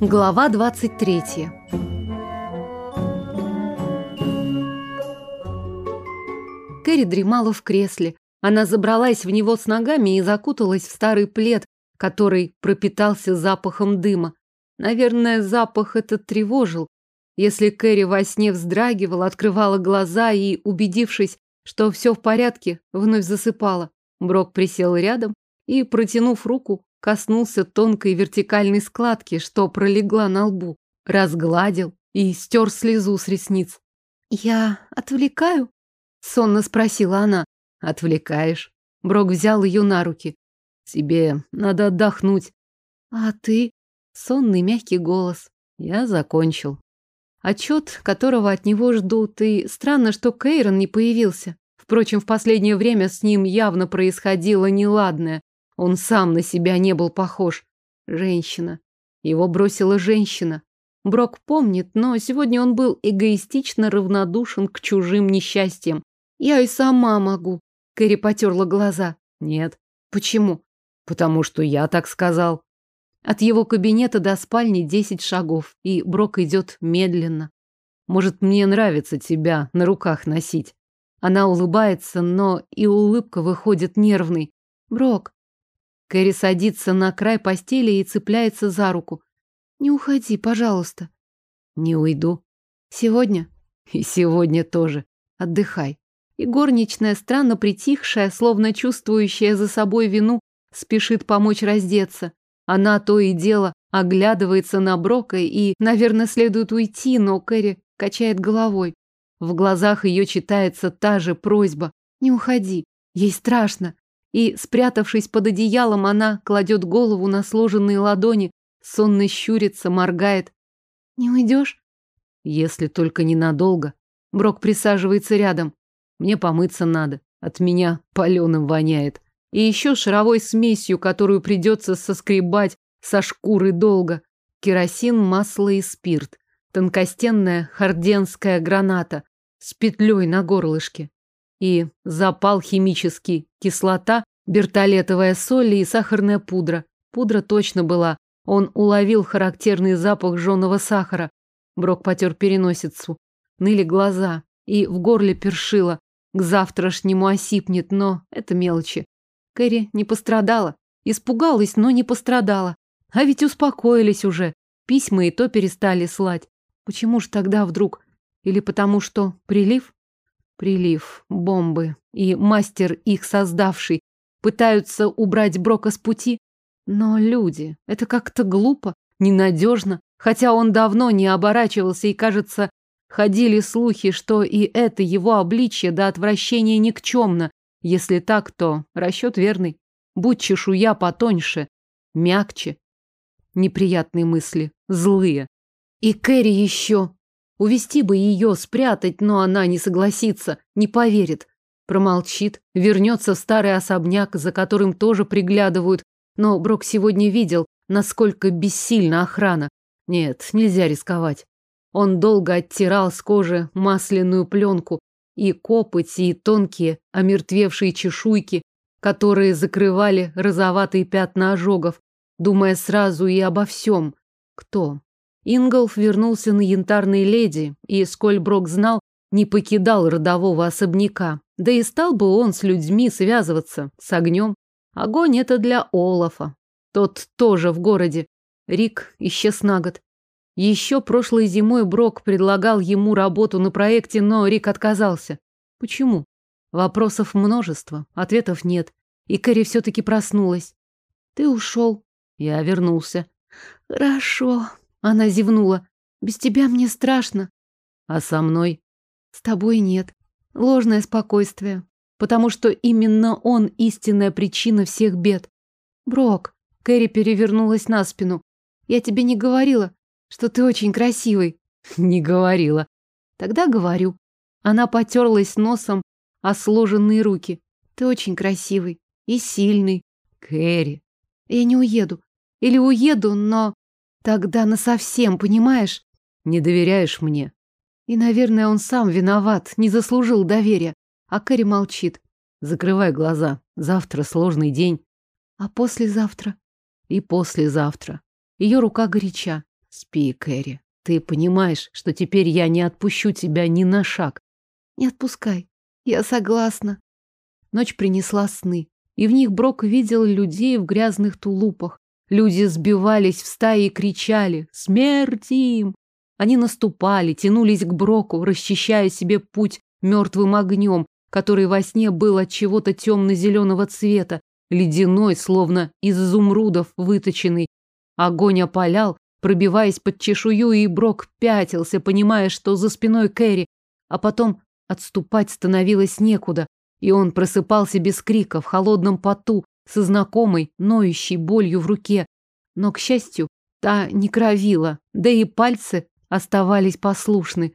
Глава 23 Кэрри дремала в кресле. Она забралась в него с ногами и закуталась в старый плед, который пропитался запахом дыма. Наверное, запах этот тревожил. Если Кэрри во сне вздрагивала, открывала глаза и, убедившись, что все в порядке, вновь засыпала. Брок присел рядом и, протянув руку, коснулся тонкой вертикальной складки, что пролегла на лбу, разгладил и стер слезу с ресниц. «Я отвлекаю?» — сонно спросила она. «Отвлекаешь». Брок взял ее на руки. «Тебе надо отдохнуть». «А ты?» — сонный мягкий голос. «Я закончил». Отчет, которого от него ждут, и странно, что Кейрон не появился. Впрочем, в последнее время с ним явно происходило неладное. Он сам на себя не был похож. Женщина. Его бросила женщина. Брок помнит, но сегодня он был эгоистично равнодушен к чужим несчастьям. Я и сама могу. Кэрри потерла глаза. Нет. Почему? Потому что я так сказал. От его кабинета до спальни десять шагов, и Брок идет медленно. Может, мне нравится тебя на руках носить. Она улыбается, но и улыбка выходит нервной. Брок, Кэрри садится на край постели и цепляется за руку. Не уходи, пожалуйста. Не уйду. Сегодня? И сегодня тоже. Отдыхай. И горничная, странно притихшая, словно чувствующая за собой вину, спешит помочь раздеться. Она то и дело оглядывается на Брока и, наверное, следует уйти, но Кэрри качает головой. В глазах ее читается та же просьба. Не уходи. Ей страшно и, спрятавшись под одеялом, она кладет голову на сложенные ладони, сонно щурится, моргает. «Не уйдешь?» «Если только ненадолго». Брок присаживается рядом. «Мне помыться надо. От меня паленым воняет. И еще шаровой смесью, которую придется соскребать со шкуры долго. Керосин, масло и спирт. Тонкостенная харденская граната с петлей на горлышке и запал химический, кислота, бертолетовая соль и сахарная пудра. Пудра точно была. Он уловил характерный запах жженого сахара. Брок потер переносицу. Ныли глаза, и в горле першило. К завтрашнему осипнет, но это мелочи. Кэрри не пострадала. Испугалась, но не пострадала. А ведь успокоились уже. Письма и то перестали слать. Почему ж тогда вдруг? Или потому что прилив? Прилив, бомбы и мастер их создавший пытаются убрать Брока с пути. Но люди, это как-то глупо, ненадежно, хотя он давно не оборачивался и, кажется, ходили слухи, что и это его обличье до отвращения никчемно. Если так, то расчет верный. Будь чешуя потоньше, мягче. Неприятные мысли, злые. И Кэрри еще Увести бы ее, спрятать, но она не согласится, не поверит. Промолчит, вернется в старый особняк, за которым тоже приглядывают. Но Брок сегодня видел, насколько бессильна охрана. Нет, нельзя рисковать. Он долго оттирал с кожи масляную пленку, и копоть, и тонкие, омертвевшие чешуйки, которые закрывали розоватые пятна ожогов, думая сразу и обо всем. Кто? Инголф вернулся на янтарной леди, и, сколь Брок знал, не покидал родового особняка. Да и стал бы он с людьми связываться, с огнем. Огонь это для Олафа. Тот тоже в городе. Рик исчез на год. Еще прошлой зимой Брок предлагал ему работу на проекте, но Рик отказался. Почему? Вопросов множество, ответов нет. И Кэрри все-таки проснулась. Ты ушел. Я вернулся. Хорошо, она зевнула. Без тебя мне страшно. А со мной? С тобой нет. Ложное спокойствие. Потому что именно он истинная причина всех бед. Брок. Кэрри перевернулась на спину. Я тебе не говорила, что ты очень красивый. Не говорила. Тогда говорю. Она потерлась носом о сложенные руки. Ты очень красивый и сильный. Кэрри. Я не уеду. Или уеду, но Тогда насовсем, понимаешь? Не доверяешь мне. И, наверное, он сам виноват, не заслужил доверия. А Кэрри молчит. Закрывай глаза. Завтра сложный день. А послезавтра? И послезавтра. Ее рука горяча. Спи, Кэрри. Ты понимаешь, что теперь я не отпущу тебя ни на шаг. Не отпускай. Я согласна. Ночь принесла сны, и в них Брок видел людей в грязных тулупах. Люди сбивались в стаи и кричали «Смерть им!». Они наступали, тянулись к Броку, расчищая себе путь мертвым огнем, который во сне был от чего-то темно-зеленого цвета, ледяной, словно из изумрудов выточенный. Огонь опалял, пробиваясь под чешую, и Брок пятился, понимая, что за спиной Кэрри, а потом отступать становилось некуда, и он просыпался без крика, в холодном поту, со знакомой, ноющей болью в руке. Но, к счастью, та не кровила, да и пальцы оставались послушны.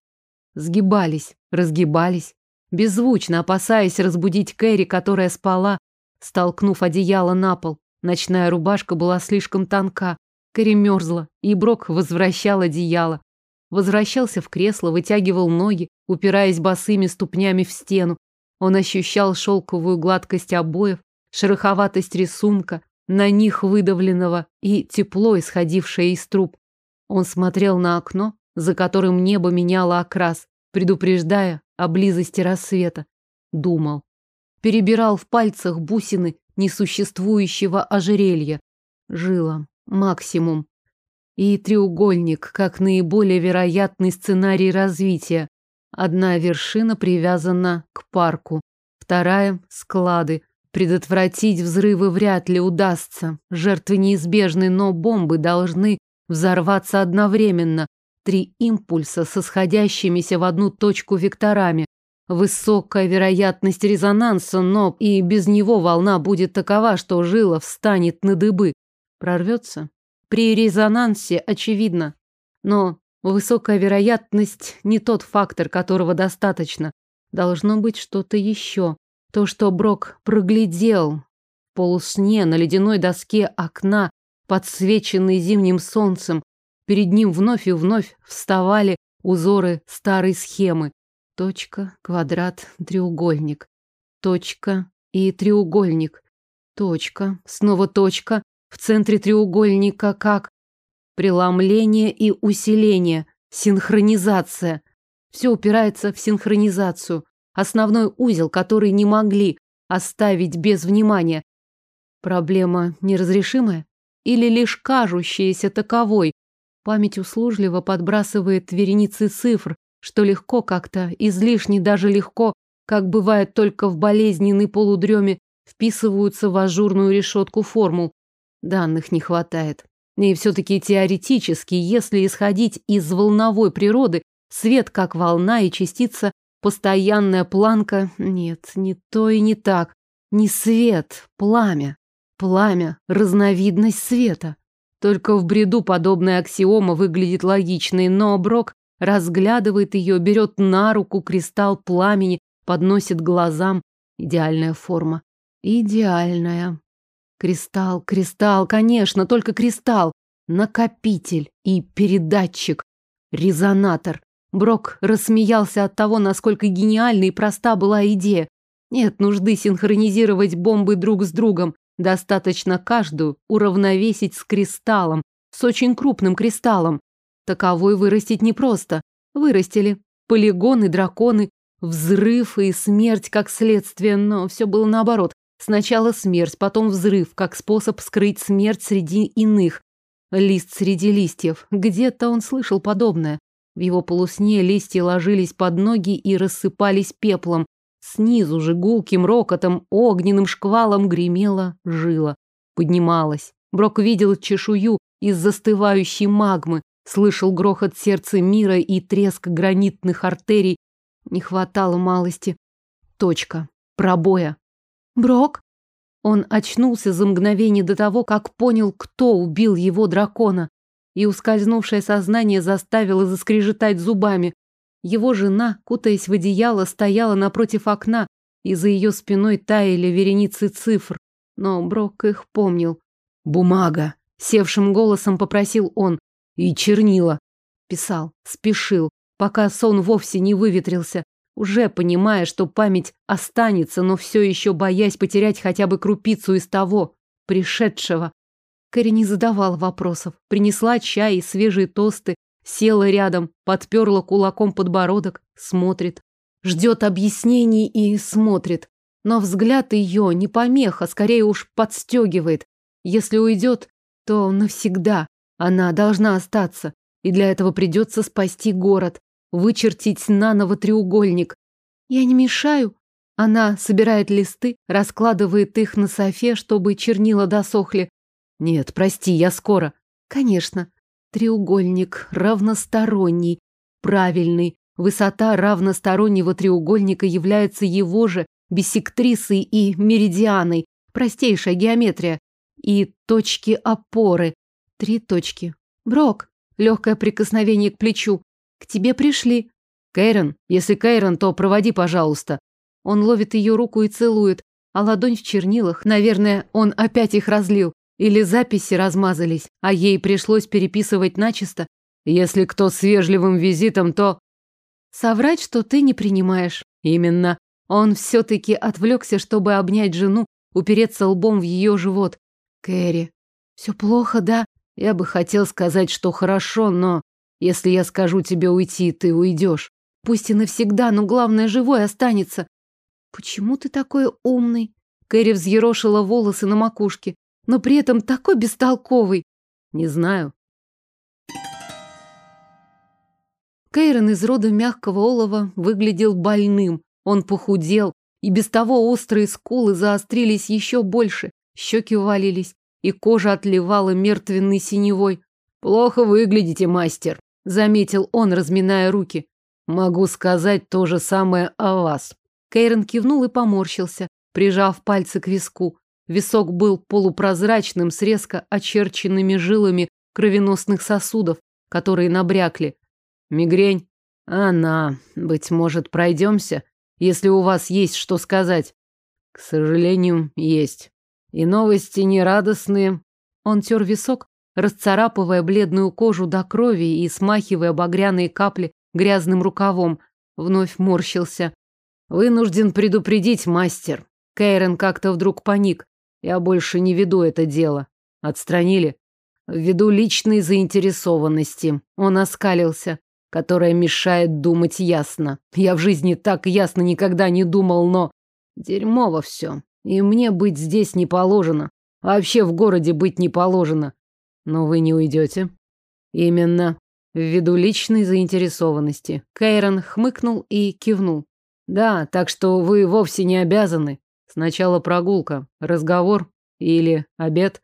Сгибались, разгибались, беззвучно опасаясь разбудить Кэрри, которая спала, столкнув одеяло на пол. Ночная рубашка была слишком тонка, Кэрри мерзла, и Брок возвращал одеяло. Возвращался в кресло, вытягивал ноги, упираясь босыми ступнями в стену. Он ощущал шелковую гладкость обоев, шероховатость рисунка, на них выдавленного и тепло, исходившее из труб. Он смотрел на окно, за которым небо меняло окрас, предупреждая о близости рассвета. Думал. Перебирал в пальцах бусины несуществующего ожерелья. Жила. Максимум. И треугольник, как наиболее вероятный сценарий развития. Одна вершина привязана к парку, вторая – склады. Предотвратить взрывы вряд ли удастся. Жертвы неизбежны, но бомбы должны взорваться одновременно. Три импульса со сходящимися в одну точку векторами. Высокая вероятность резонанса, но и без него волна будет такова, что жила встанет на дыбы. Прорвется? При резонансе очевидно. Но высокая вероятность не тот фактор, которого достаточно. Должно быть что-то еще. То, что Брок проглядел в полусне на ледяной доске окна, подсвеченной зимним солнцем, перед ним вновь и вновь вставали узоры старой схемы. Точка, квадрат, треугольник. Точка и треугольник. Точка, снова точка, в центре треугольника как преломление и усиление, синхронизация. Все упирается в синхронизацию основной узел, который не могли оставить без внимания. Проблема неразрешимая или лишь кажущаяся таковой? Память услужливо подбрасывает вереницы цифр, что легко как-то, излишне даже легко, как бывает только в болезненной полудреме, вписываются в ажурную решетку формул. Данных не хватает. И все-таки теоретически, если исходить из волновой природы, свет как волна и частица Постоянная планка. Нет, не то и не так. Не свет, пламя. Пламя – разновидность света. Только в бреду подобная аксиома выглядит логичной, но Брок разглядывает ее, берет на руку кристалл пламени, подносит глазам. Идеальная форма. Идеальная. Кристалл, кристалл, конечно, только кристалл. Накопитель и передатчик. Резонатор. Брок рассмеялся от того, насколько гениальна и проста была идея. Нет нужды синхронизировать бомбы друг с другом. Достаточно каждую уравновесить с кристаллом, с очень крупным кристаллом. Таковой вырастить непросто. Вырастили. Полигоны, драконы, взрыв и смерть как следствие, но все было наоборот. Сначала смерть, потом взрыв, как способ скрыть смерть среди иных. Лист среди листьев. Где-то он слышал подобное. В его полусне листья ложились под ноги и рассыпались пеплом. Снизу же гулким рокотом, огненным шквалом гремела жила. Поднималась. Брок видел чешую из застывающей магмы, слышал грохот сердца мира и треск гранитных артерий. Не хватало малости. Точка. Пробоя. Брок? Он очнулся за мгновение до того, как понял, кто убил его дракона и ускользнувшее сознание заставило заскрежетать зубами. Его жена, кутаясь в одеяло, стояла напротив окна, и за ее спиной таяли вереницы цифр. Но Брок их помнил. «Бумага!» — севшим голосом попросил он. «И чернила!» Писал, спешил, пока сон вовсе не выветрился, уже понимая, что память останется, но все еще боясь потерять хотя бы крупицу из того, пришедшего. Кэрри не задавала вопросов. Принесла чай и свежие тосты, села рядом, подперла кулаком подбородок, смотрит. Ждет объяснений и смотрит. Но взгляд ее не помеха, скорее уж подстегивает. Если уйдет, то навсегда. Она должна остаться. И для этого придется спасти город. Вычертить наново треугольник. Я не мешаю. Она собирает листы, раскладывает их на софе, чтобы чернила досохли. Нет, прости, я скоро. Конечно. Треугольник равносторонний, правильный. Высота равностороннего треугольника является его же биссектрисой и меридианой. Простейшая геометрия. И точки опоры. Три точки. Брок. Легкое прикосновение к плечу. К тебе пришли. Кейрон, если Кейрон, то проводи, пожалуйста. Он ловит ее руку и целует, а ладонь в чернилах. Наверное, он опять их разлил. Или записи размазались, а ей пришлось переписывать начисто. Если кто с вежливым визитом, то... Соврать, что ты не принимаешь. Именно. Он все-таки отвлекся, чтобы обнять жену, упереться лбом в ее живот. Кэрри, все плохо, да? Я бы хотел сказать, что хорошо, но если я скажу тебе уйти, ты уйдешь. Пусть и навсегда, но главное, живой останется. Почему ты такой умный? Кэрри взъерошила волосы на макушке, но при этом такой бестолковый. Не знаю. Кейрон из рода мягкого олова выглядел больным. Он похудел, и без того острые скулы заострились еще больше, щеки валились и кожа отливала мертвенной синевой. «Плохо выглядите, мастер», — заметил он, разминая руки. «Могу сказать то же самое о вас». Кейрон кивнул и поморщился, прижав пальцы к виску. Висок был полупрозрачным с резко очерченными жилами кровеносных сосудов, которые набрякли. «Мигрень? Она. Быть может, пройдемся, если у вас есть что сказать?» «К сожалению, есть». И новости нерадостные. Он тер висок, расцарапывая бледную кожу до крови и смахивая багряные капли грязным рукавом. Вновь морщился. Вынужден предупредить, мастер. Кейрен как-то вдруг паник. Я больше не веду это дело. Отстранили. Ввиду личной заинтересованности. Он оскалился, которая мешает думать ясно. Я в жизни так ясно никогда не думал, но... Дерьмово все. И мне быть здесь не положено. Вообще в городе быть не положено. Но вы не уйдете. Именно. Ввиду личной заинтересованности. Кейрон хмыкнул и кивнул. Да, так что вы вовсе не обязаны. Сначала прогулка, разговор или обед.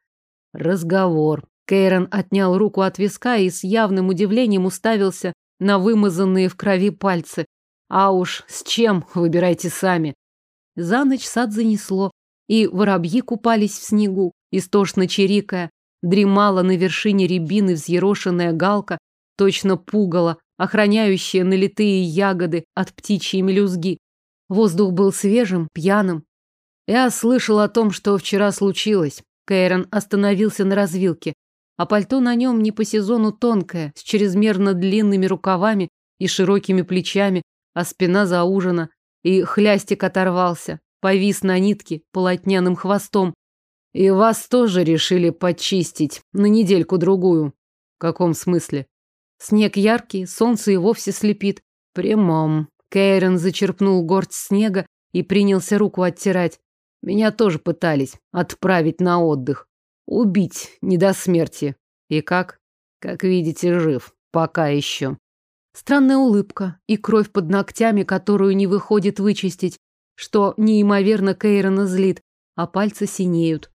Разговор. Кейрон отнял руку от виска и с явным удивлением уставился на вымазанные в крови пальцы. А уж с чем, выбирайте сами. За ночь сад занесло, и воробьи купались в снегу, истошно чирикая. Дремала на вершине рябины взъерошенная галка, точно пугала, охраняющая налитые ягоды от птичьей мелюзги. Воздух был свежим, пьяным. Я слышал о том, что вчера случилось. Кейрон остановился на развилке, а пальто на нем не по сезону тонкое, с чрезмерно длинными рукавами и широкими плечами, а спина заужена и хлястик оторвался, повис на нитке полотняным хвостом. И вас тоже решили почистить на недельку-другую. В каком смысле? Снег яркий, солнце и вовсе слепит. Прямом. Кейрон зачерпнул горсть снега и принялся руку оттирать. Меня тоже пытались отправить на отдых. Убить не до смерти. И как? Как видите, жив. Пока еще. Странная улыбка и кровь под ногтями, которую не выходит вычистить, что неимоверно Кейрона злит, а пальцы синеют.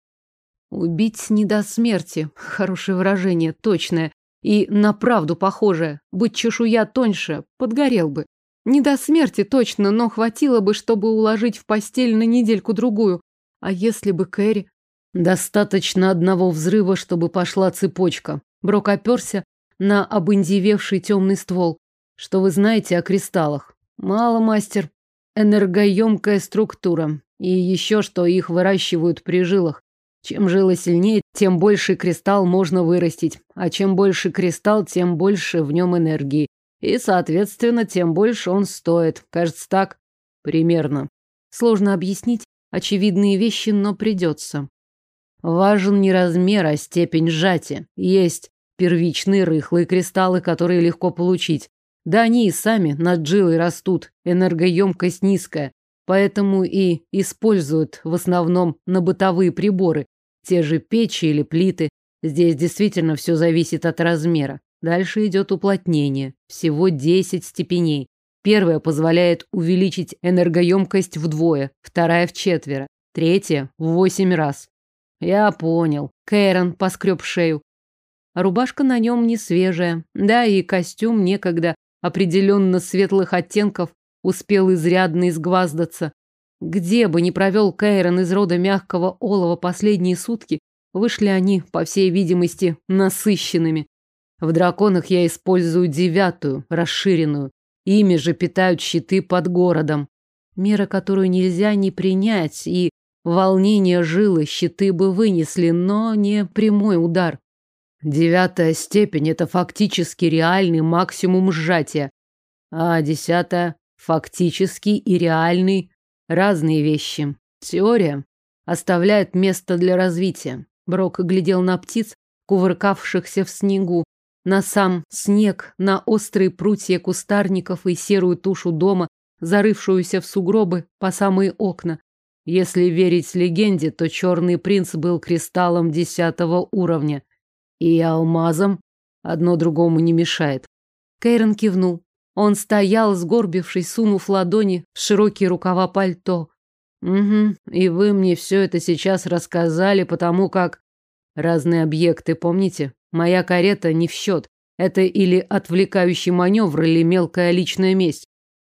Убить не до смерти. Хорошее выражение, точное. И на правду похожее. Быть чешуя тоньше, подгорел бы. Не до смерти точно, но хватило бы, чтобы уложить в постель на недельку-другую. А если бы Кэрри... Достаточно одного взрыва, чтобы пошла цепочка. Брок оперся на обындевевший темный ствол. Что вы знаете о кристаллах? Мало, мастер. Энергоемкая структура. И еще, что их выращивают при жилах. Чем жила сильнее, тем больше кристалл можно вырастить. А чем больше кристалл, тем больше в нем энергии. И, соответственно, тем больше он стоит. Кажется, так? Примерно. Сложно объяснить очевидные вещи, но придется. Важен не размер, а степень сжатия. Есть первичные рыхлые кристаллы, которые легко получить. Да они и сами над жилой растут, энергоемкость низкая, поэтому и используют в основном на бытовые приборы, те же печи или плиты. Здесь действительно все зависит от размера. Дальше идет уплотнение, всего 10 степеней. Первая позволяет увеличить энергоемкость вдвое, вторая в четверо, третья в восемь раз. Я понял. Кэрон поскреб шею. Рубашка на нем не свежая, да и костюм некогда определенно светлых оттенков успел изрядно изгваздаться. Где бы ни провел Кэйрон из рода мягкого олова последние сутки, вышли они, по всей видимости, насыщенными. В драконах я использую девятую, расширенную. Ими же питают щиты под городом. Мера, которую нельзя не принять, и волнение жилы щиты бы вынесли, но не прямой удар. Девятая степень – это фактически реальный максимум сжатия, а десятая – фактический и реальный разные вещи. Теория оставляет место для развития. Брок глядел на птиц, кувыркавшихся в снегу, на сам снег, на острые прутья кустарников и серую тушу дома, зарывшуюся в сугробы по самые окна. Если верить легенде, то черный принц был кристаллом десятого уровня – и алмазом. Одно другому не мешает. Кейрон кивнул. Он стоял, сгорбившись, сунув ладони в широкие рукава пальто. Угу, и вы мне все это сейчас рассказали, потому как... Разные объекты, помните? Моя карета не в счет. Это или отвлекающий маневр, или мелкая личная месть.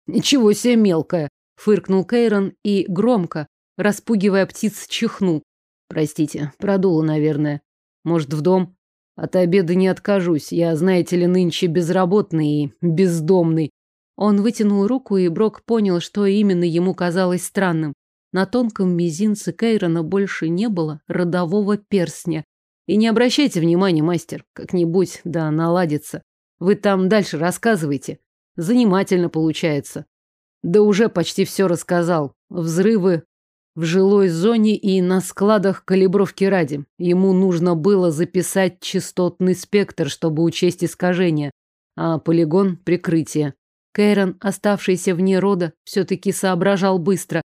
Ничего себе мелкая, фыркнул Кейрон и громко, распугивая птиц, чихнул. Простите, продуло, наверное. Может, в дом? От обеда не откажусь. Я, знаете ли, нынче безработный и бездомный. Он вытянул руку, и Брок понял, что именно ему казалось странным. На тонком мизинце Кейрона больше не было родового перстня. И не обращайте внимания, мастер, как-нибудь да наладится. Вы там дальше рассказывайте. Занимательно получается. Да уже почти все рассказал. Взрывы в жилой зоне и на складах калибровки ради. Ему нужно было записать частотный спектр, чтобы учесть искажения, а полигон – прикрытие. Кейрон, оставшийся вне рода, все-таки соображал быстро.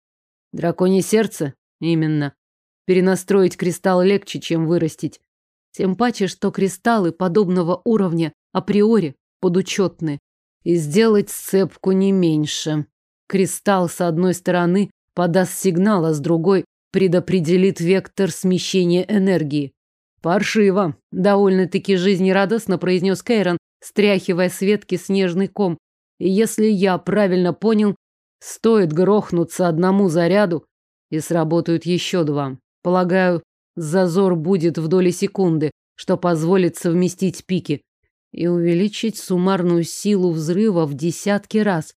Драконье сердце? Именно. Перенастроить кристалл легче, чем вырастить. Тем паче, что кристаллы подобного уровня априори подучетны. И сделать сцепку не меньше. Кристалл с одной стороны подаст сигнал, а с другой предопределит вектор смещения энергии. Паршиво, довольно-таки жизнерадостно произнес Кейрон, стряхивая с ветки снежный ком. И если я правильно понял, стоит грохнуться одному заряду, и сработают еще два. Полагаю, зазор будет в доли секунды, что позволит совместить пики и увеличить суммарную силу взрыва в десятки раз.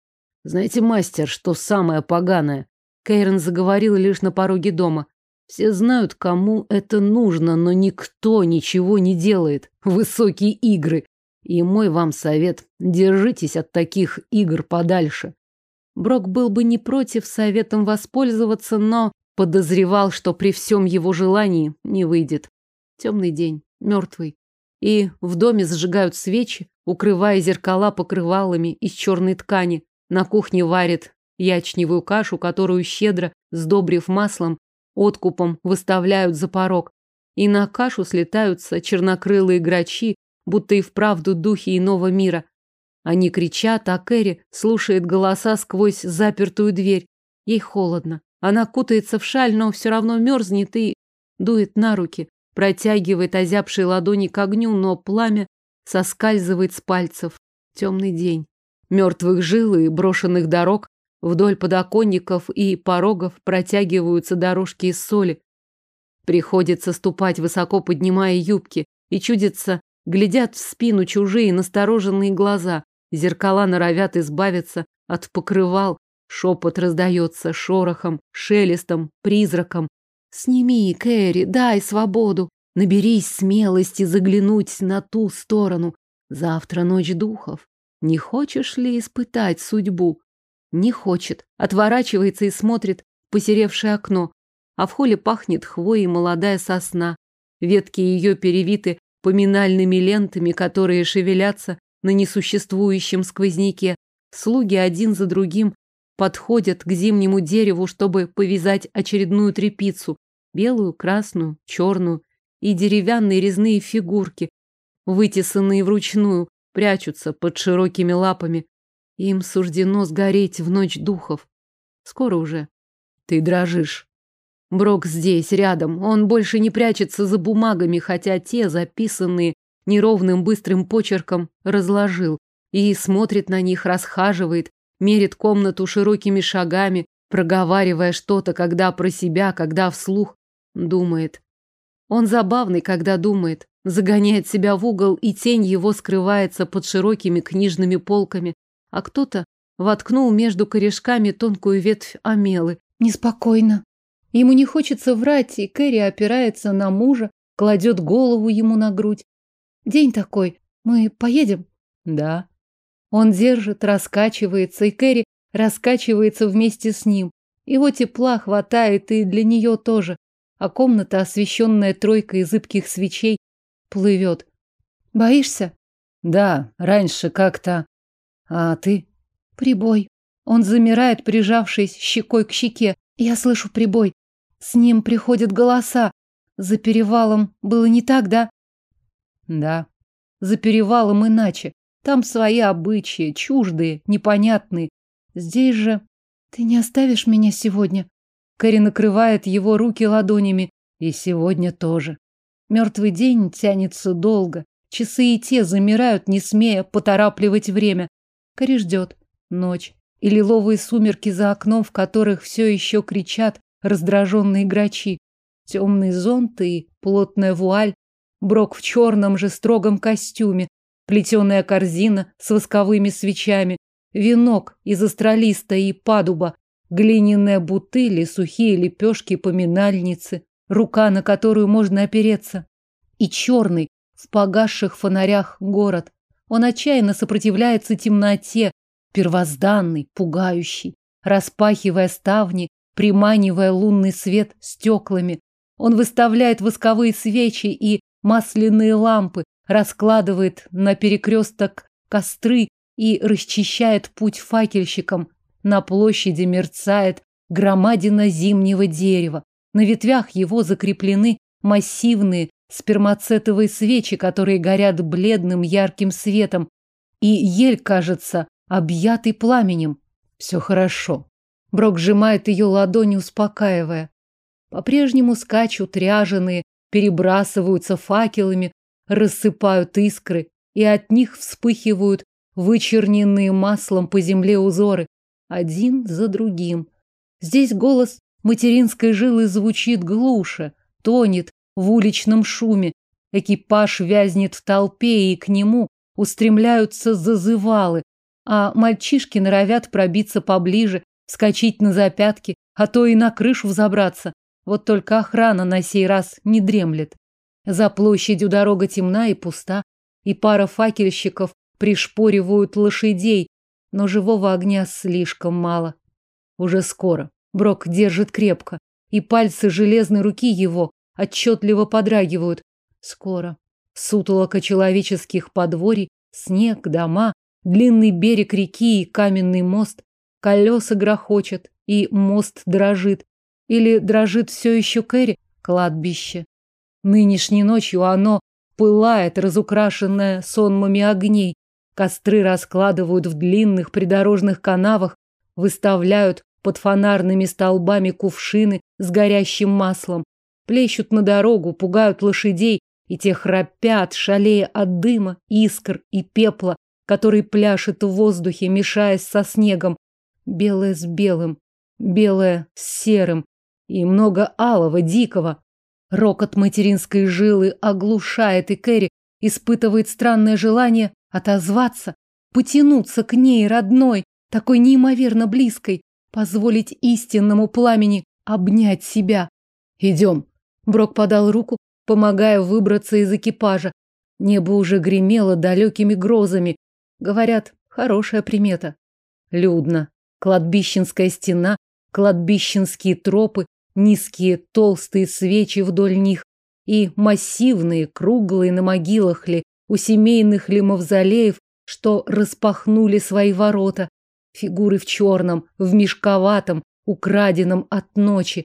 Знаете, мастер, что самое поганое? Кейрон заговорил лишь на пороге дома. Все знают, кому это нужно, но никто ничего не делает. Высокие игры. И мой вам совет – держитесь от таких игр подальше. Брок был бы не против советом воспользоваться, но подозревал, что при всем его желании не выйдет. Темный день, мертвый. И в доме зажигают свечи, укрывая зеркала покрывалами из черной ткани. На кухне варит ячневую кашу, которую щедро, сдобрив маслом, откупом выставляют за порог. И на кашу слетаются чернокрылые грачи, будто и вправду духи иного мира. Они кричат, а Кэрри слушает голоса сквозь запертую дверь. Ей холодно. Она кутается в шаль, но все равно мерзнет и дует на руки, протягивает озябшие ладони к огню, но пламя соскальзывает с пальцев. Темный день. Мертвых жил и брошенных дорог, Вдоль подоконников и порогов протягиваются дорожки из соли. Приходится ступать, высоко поднимая юбки, и чудится, глядят в спину чужие настороженные глаза. Зеркала норовят избавиться от покрывал. Шепот раздается шорохом, шелестом, призраком. «Сними, Кэрри, дай свободу. Наберись смелости заглянуть на ту сторону. Завтра ночь духов. Не хочешь ли испытать судьбу?» Не хочет. Отворачивается и смотрит в посеревшее окно. А в холле пахнет хвоей молодая сосна. Ветки ее перевиты поминальными лентами, которые шевелятся на несуществующем сквозняке. Слуги один за другим подходят к зимнему дереву, чтобы повязать очередную трепицу, белую, красную, черную, и деревянные резные фигурки, вытесанные вручную, прячутся под широкими лапами. Им суждено сгореть в ночь духов. Скоро уже. Ты дрожишь. Брок здесь, рядом. Он больше не прячется за бумагами, хотя те, записанные неровным быстрым почерком, разложил. И смотрит на них, расхаживает, мерит комнату широкими шагами, проговаривая что-то, когда про себя, когда вслух. Думает. Он забавный, когда думает. Загоняет себя в угол, и тень его скрывается под широкими книжными полками. А кто-то воткнул между корешками тонкую ветвь амелы. Неспокойно. Ему не хочется врать, и Кэрри опирается на мужа, кладет голову ему на грудь. День такой. Мы поедем? Да. Он держит, раскачивается, и Кэрри раскачивается вместе с ним. Его тепла хватает и для нее тоже. А комната, освещенная тройкой зыбких свечей, плывет. Боишься? Да, раньше как-то. А ты? Прибой. Он замирает, прижавшись щекой к щеке. Я слышу прибой. С ним приходят голоса. За перевалом было не так, да? Да. За перевалом иначе. Там свои обычаи, чуждые, непонятные. Здесь же... Ты не оставишь меня сегодня? Кэрри накрывает его руки ладонями. И сегодня тоже. Мертвый день тянется долго. Часы и те замирают, не смея поторапливать время. Кэрри ждет. Ночь. И лиловые сумерки за окном, в которых все еще кричат раздраженные грачи. Темный зонт и плотная вуаль. Брок в черном же строгом костюме. Плетеная корзина с восковыми свечами. Венок из астролиста и падуба. Глиняная бутыль и сухие лепешки поминальницы. Рука, на которую можно опереться. И черный, в погасших фонарях город. Он отчаянно сопротивляется темноте, первозданный, пугающий, распахивая ставни, приманивая лунный свет стеклами. Он выставляет восковые свечи и масляные лампы, раскладывает на перекресток костры и расчищает путь факельщикам. На площади мерцает громадина зимнего дерева. На ветвях его закреплены массивные спермацетовые свечи, которые горят бледным ярким светом. И ель, кажется, объятый пламенем. Все хорошо. Брок сжимает ее ладони, успокаивая. По-прежнему скачут ряженые, перебрасываются факелами, рассыпают искры, и от них вспыхивают вычерненные маслом по земле узоры, один за другим. Здесь голос материнской жилы звучит глуше, тонет в уличном шуме. Экипаж вязнет в толпе, и к нему устремляются зазывалы, а мальчишки норовят пробиться поближе, вскочить на запятки, а то и на крышу взобраться. Вот только охрана на сей раз не дремлет. За площадью дорога темна и пуста, и пара факельщиков пришпоривают лошадей, но живого огня слишком мало. Уже скоро. Брок держит крепко, и пальцы железной руки его отчетливо подрагивают. Скоро. Сутолока человеческих подворий, снег, дома, длинный берег реки и каменный мост. Колеса грохочет, и мост дрожит. Или дрожит все еще Кэрри, кладбище. Нынешней ночью оно пылает, разукрашенное сонмами огней. Костры раскладывают в длинных придорожных канавах, выставляют под фонарными столбами кувшины с горящим маслом, плещут на дорогу, пугают лошадей, и те храпят, шалея от дыма, искр и пепла, который пляшет в воздухе, мешаясь со снегом. Белое с белым, белое с серым и много алого, дикого. Рокот материнской жилы оглушает, и Кэрри испытывает странное желание отозваться, потянуться к ней, родной, такой неимоверно близкой, позволить истинному пламени обнять себя. Идем. Брок подал руку, помогая выбраться из экипажа. Небо уже гремело далекими грозами. Говорят, хорошая примета. Людно. Кладбищенская стена, кладбищенские тропы, низкие толстые свечи вдоль них. и массивные, круглые на могилах ли, у семейных ли мавзолеев, что распахнули свои ворота. Фигуры в черном, в мешковатом, украденном от ночи.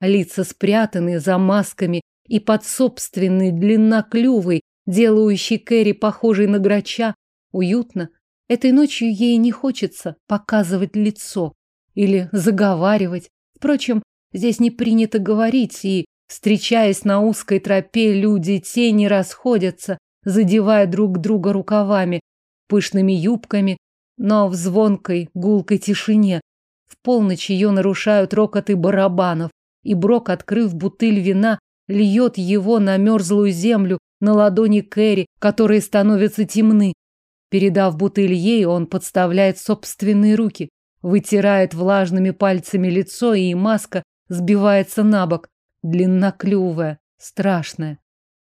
Лица спрятаны за масками и под собственной длинноклювой, делающей Кэрри похожей на грача. Уютно. Этой ночью ей не хочется показывать лицо или заговаривать. Впрочем, здесь не принято говорить, и, встречаясь на узкой тропе, люди тени расходятся, задевая друг друга рукавами, пышными юбками, но в звонкой, гулкой тишине. В полночь ее нарушают рокоты барабанов, и Брок, открыв бутыль вина, льет его на мерзлую землю, на ладони Кэрри, которые становятся темны. Передав бутыль ей, он подставляет собственные руки, вытирает влажными пальцами лицо, и маска сбивается на бок, длинноклювая, страшная.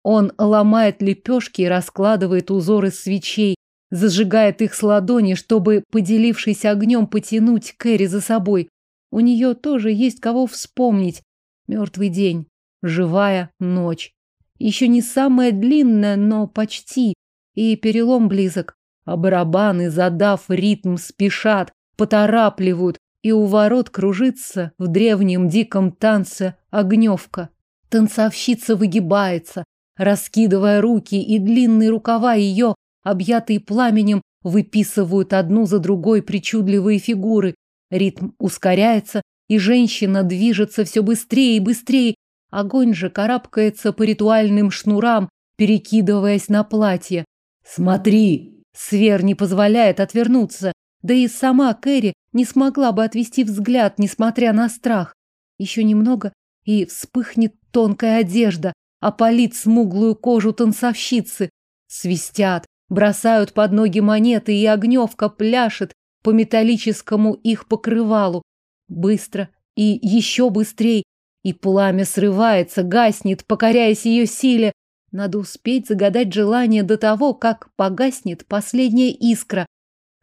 Он ломает лепешки и раскладывает узоры свечей, зажигает их с ладони, чтобы, поделившись огнем, потянуть Кэрри за собой. У нее тоже есть кого вспомнить. Мертвый день, живая ночь. Еще не самая длинная, но почти. И перелом близок. А барабаны, задав ритм, спешат, поторапливают, и у ворот кружится в древнем диком танце огневка. Танцовщица выгибается, раскидывая руки, и длинные рукава ее, объятые пламенем, выписывают одну за другой причудливые фигуры. Ритм ускоряется, и женщина движется все быстрее и быстрее. Огонь же карабкается по ритуальным шнурам, перекидываясь на платье. «Смотри!» Свер не позволяет отвернуться. Да и сама Кэрри не смогла бы отвести взгляд, несмотря на страх. Еще немного, и вспыхнет тонкая одежда, опалит смуглую кожу танцовщицы. Свистят, бросают под ноги монеты, и огневка пляшет по металлическому их покрывалу. Быстро и еще быстрей. И пламя срывается, гаснет, покоряясь ее силе. Надо успеть загадать желание до того, как погаснет последняя искра.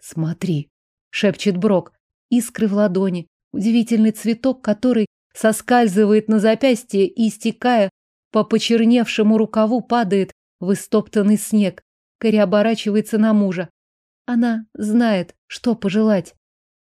Смотри, шепчет Брок. Искры в ладони. Удивительный цветок, который соскальзывает на запястье и, стекая по почерневшему рукаву, падает в истоптанный снег. Кэрри оборачивается на мужа. Она знает, что пожелать.